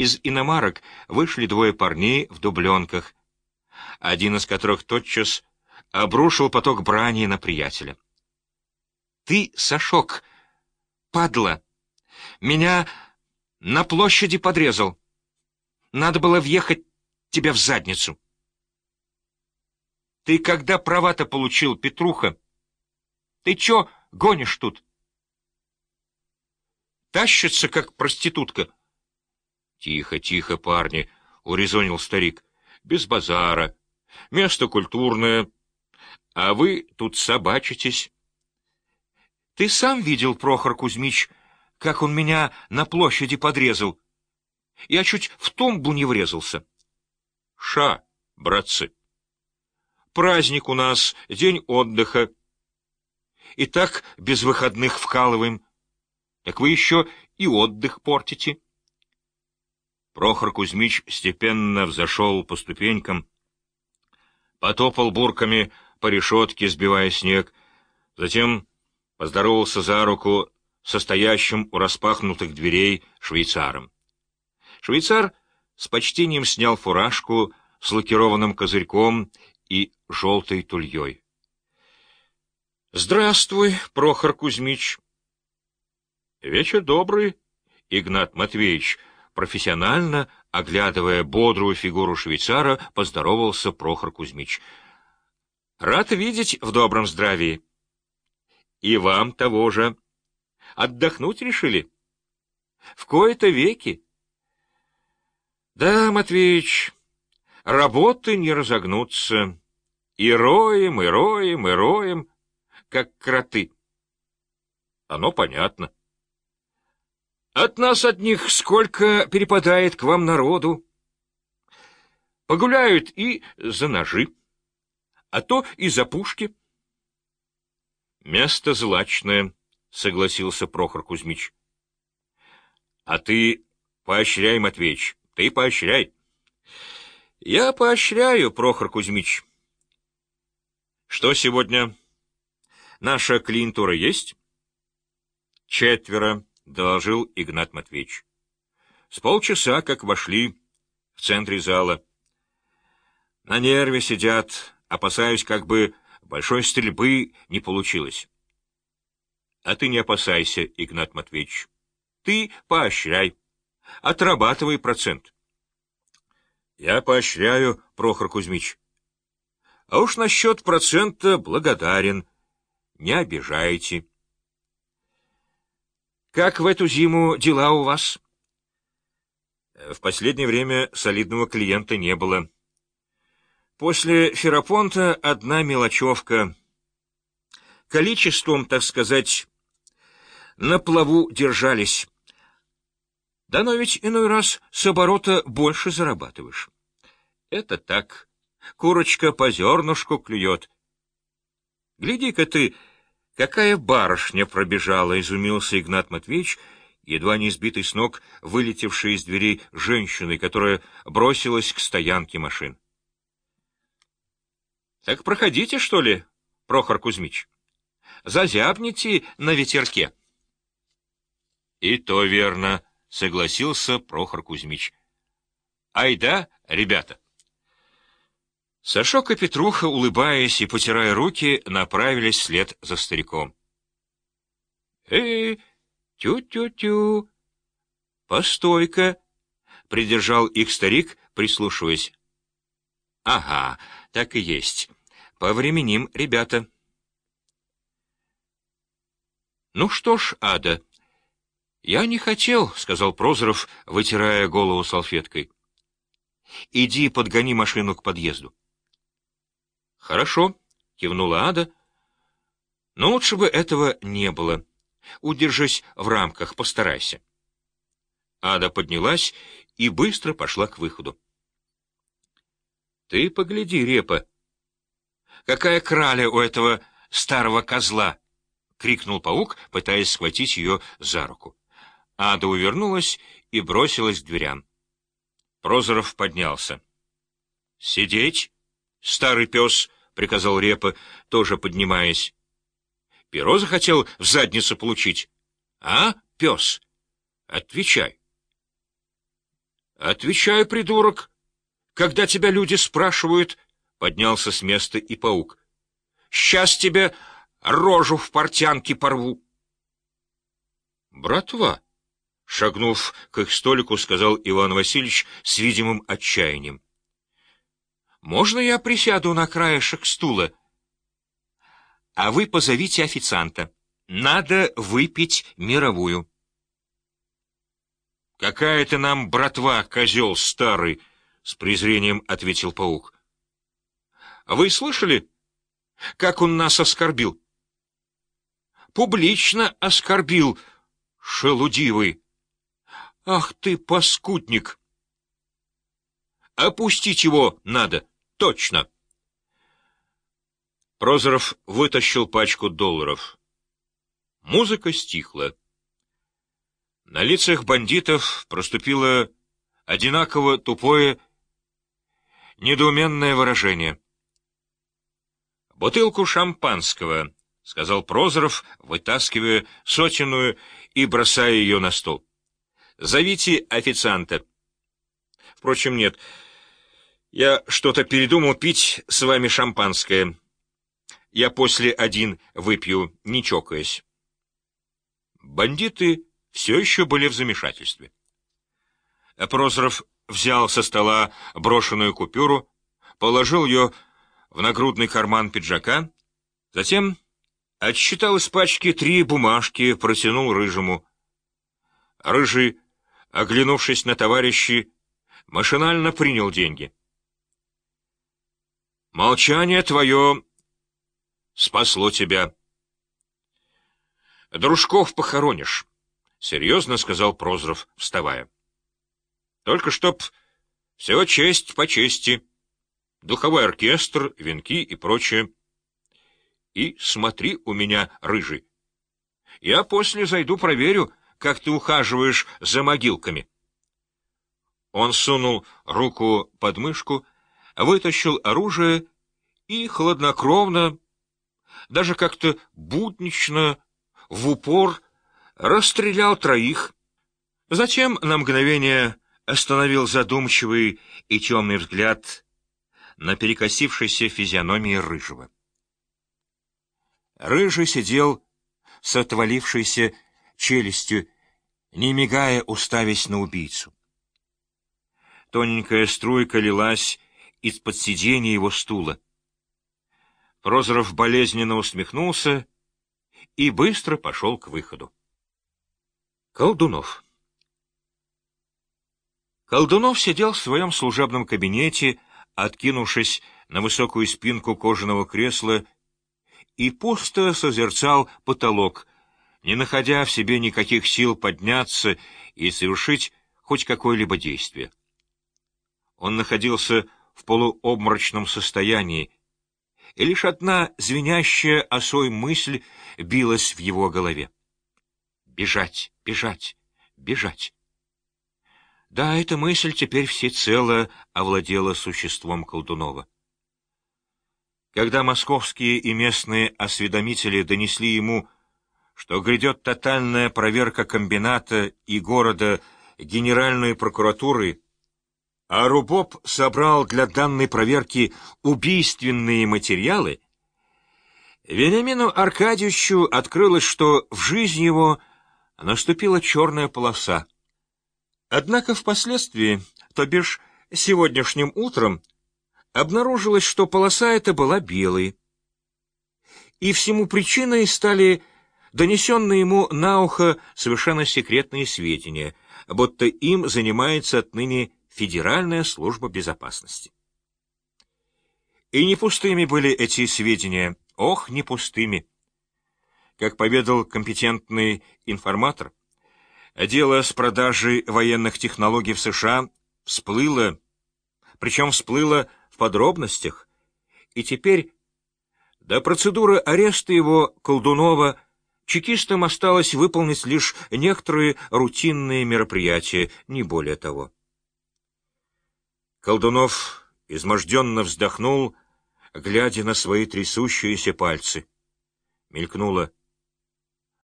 Из иномарок вышли двое парней в дубленках, один из которых тотчас обрушил поток брани на приятеля. «Ты, Сашок, падла, меня на площади подрезал. Надо было въехать тебе в задницу». «Ты когда права-то получил, Петруха? Ты чё гонишь тут?» «Тащится, как проститутка». «Тихо, тихо, парни», — урезонил старик. «Без базара. Место культурное. А вы тут собачитесь». «Ты сам видел, Прохор Кузьмич, как он меня на площади подрезал? Я чуть в тумбу не врезался». «Ша, братцы. Праздник у нас, день отдыха. И так без выходных вкалываем. Так вы еще и отдых портите». Прохор Кузьмич степенно взошел по ступенькам, потопал бурками по решетке, сбивая снег, затем поздоровался за руку состоящим у распахнутых дверей швейцаром. Швейцар с почтением снял фуражку с лакированным козырьком и желтой тульей. — Здравствуй, Прохор Кузьмич. — Вечер добрый, Игнат Матвеевич, — профессионально, оглядывая бодрую фигуру швейцара, поздоровался Прохор Кузьмич. — Рад видеть в добром здравии. — И вам того же. Отдохнуть решили? — В кои-то веки. — Да, Матвеич, работы не разогнутся. И роем, и роем, и роем, как кроты. Оно понятно. — от нас одних сколько перепадает к вам народу. Погуляют и за ножи, а то и за пушки. Место злачное, — согласился Прохор Кузьмич. А ты поощряй, Матвеич, ты поощряй. Я поощряю, Прохор Кузьмич. Что сегодня? Наша клиентура есть? Четверо. — доложил Игнат Матвеевич. С полчаса, как вошли в центре зала. На нерве сидят, опасаюсь, как бы большой стрельбы не получилось. А ты не опасайся, Игнат Матвеевич. Ты поощряй, отрабатывай процент. Я поощряю, Прохор Кузьмич. А уж насчет процента благодарен. Не обижайте. Как в эту зиму дела у вас? В последнее время солидного клиента не было. После Ферапонта одна мелочевка. Количеством, так сказать, на плаву держались. Да но ведь иной раз с оборота больше зарабатываешь. Это так. Курочка по зернышку клюет. Гляди-ка ты, «Какая барышня пробежала!» — изумился Игнат Матвеевич, едва не сбитый с ног, вылетевшей из дверей женщиной, которая бросилась к стоянке машин. «Так проходите, что ли, Прохор Кузьмич? Зазябните на ветерке». «И то верно», — согласился Прохор Кузьмич. «Айда, ребята!» Сашок и Петруха, улыбаясь и потирая руки, направились вслед за стариком. «Э, тю-тю-тю! Постой-ка!» — придержал их старик, прислушиваясь. «Ага, так и есть. Повременим, ребята». «Ну что ж, Ада, я не хотел», — сказал Прозоров, вытирая голову салфеткой. «Иди подгони машину к подъезду». «Хорошо», — кивнула Ада. «Но лучше бы этого не было. Удержись в рамках, постарайся». Ада поднялась и быстро пошла к выходу. «Ты погляди, Репа! Какая краля у этого старого козла!» — крикнул паук, пытаясь схватить ее за руку. Ада увернулась и бросилась к дверям. Прозоров поднялся. «Сидеть!» Старый пес, — приказал Репа, тоже поднимаясь. Перо захотел в задницу получить. А, пес? Отвечай. Отвечай, придурок, когда тебя люди спрашивают, поднялся с места и паук. Сейчас тебе рожу в портянке порву. Братва, шагнув к их столику, сказал Иван Васильевич с видимым отчаянием. Можно я присяду на краешек стула? А вы позовите официанта. Надо выпить мировую. «Какая ты нам братва, козел старый!» — с презрением ответил паук. «Вы слышали, как он нас оскорбил?» «Публично оскорбил, шелудивый! Ах ты, паскудник! Опустить его надо, точно!» Прозоров вытащил пачку долларов. Музыка стихла. На лицах бандитов проступило одинаково тупое, недоуменное выражение. «Бутылку шампанского», — сказал Прозоров, вытаскивая сотенную и бросая ее на стол. «Зовите официанта». «Впрочем, нет. Я что-то передумал пить с вами шампанское. Я после один выпью, не чокаясь». Бандиты все еще были в замешательстве. Прозоров взял со стола брошенную купюру, положил ее в нагрудный карман пиджака, затем отсчитал из пачки три бумажки, протянул Рыжему. Рыжий, оглянувшись на товарищей, машинально принял деньги. «Молчание твое спасло тебя», Дружков похоронишь, — серьезно сказал Прозоров, вставая. — Только чтоб все честь по чести. Духовой оркестр, венки и прочее. И смотри у меня, рыжий. Я после зайду проверю, как ты ухаживаешь за могилками. Он сунул руку под мышку, вытащил оружие и хладнокровно, даже как-то буднично в упор расстрелял троих, затем на мгновение остановил задумчивый и темный взгляд на перекосившейся физиономии Рыжего. Рыжий сидел с отвалившейся челюстью, не мигая, уставясь на убийцу. Тоненькая струйка лилась из-под сиденья его стула. Прозоров болезненно усмехнулся и быстро пошел к выходу. Колдунов Колдунов сидел в своем служебном кабинете, откинувшись на высокую спинку кожаного кресла, и пусто созерцал потолок, не находя в себе никаких сил подняться и совершить хоть какое-либо действие. Он находился в полуобморочном состоянии, и лишь одна звенящая осой мысль билась в его голове. Бежать, бежать, бежать. Да, эта мысль теперь всецело овладела существом Колдунова. Когда московские и местные осведомители донесли ему, что грядет тотальная проверка комбината и города Генеральной прокуратуры, а Рубоб собрал для данной проверки убийственные материалы, Вениамину Аркадьевичу открылось, что в жизни его наступила черная полоса. Однако впоследствии, то бишь сегодняшним утром, обнаружилось, что полоса эта была белой. И всему причиной стали донесенные ему на ухо совершенно секретные сведения, будто им занимается отныне Федеральная служба безопасности. И не пустыми были эти сведения, ох, не пустыми. Как поведал компетентный информатор, дело с продажей военных технологий в США всплыло, причем всплыло в подробностях, и теперь до процедуры ареста его Колдунова чекистам осталось выполнить лишь некоторые рутинные мероприятия, не более того. Колдунов изможденно вздохнул, глядя на свои трясущиеся пальцы. Мелькнуло.